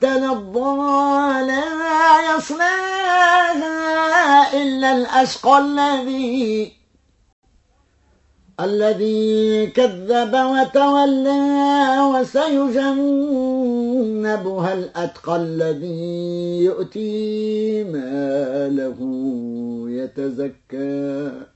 تلظى لا يصلاها إلا الأشقى الذي الذي كذب وتولى وسيجنبها الأتقى الذي يؤتي ماله يتزكى.